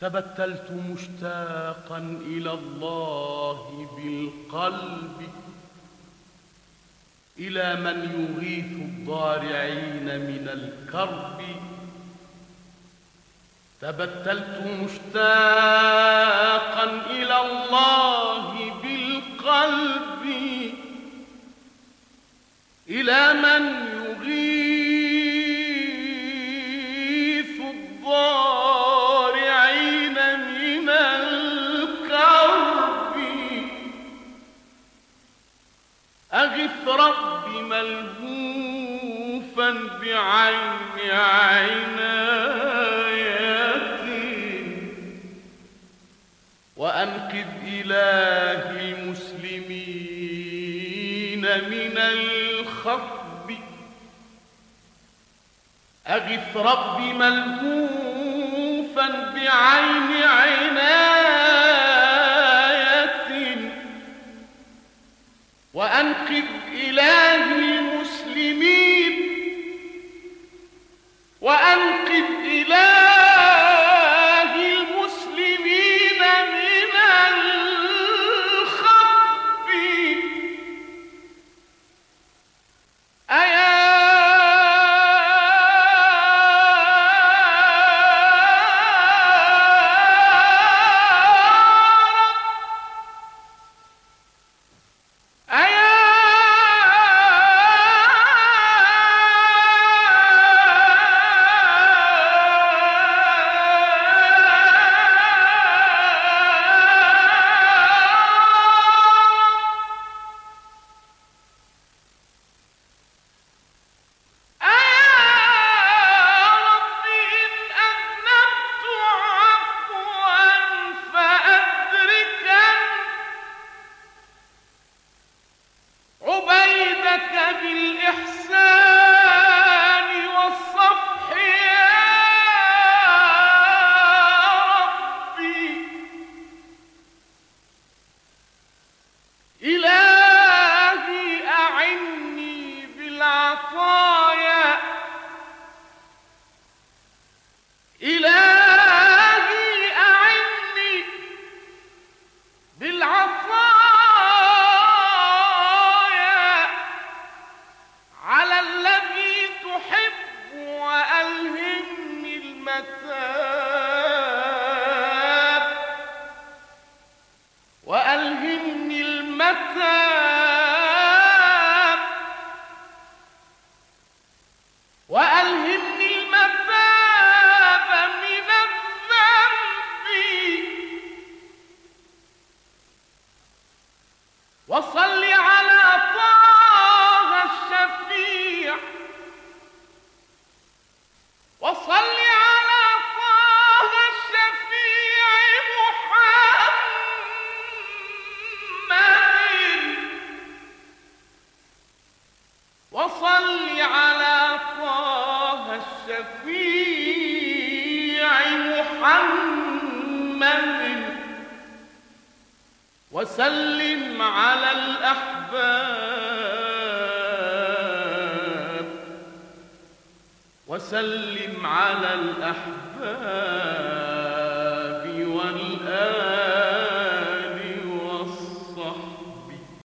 تبتلت مشتاقا إلى الله بالقلب إلى من يغيث الضارعين من الكرب. تبتلت مشتاقا إلى الله بالقلب إلى من أغث رب ملهوفا بعين عناية وأنقذ إله المسلمين من الخطب. أغث رب ملهوفا بعين عناية وأنقذ إله المسلمين. وأنقذ إله وألهمني وصل على طه الشفيع محمد. وسلم على الأحباب. وسلم على الأحباب.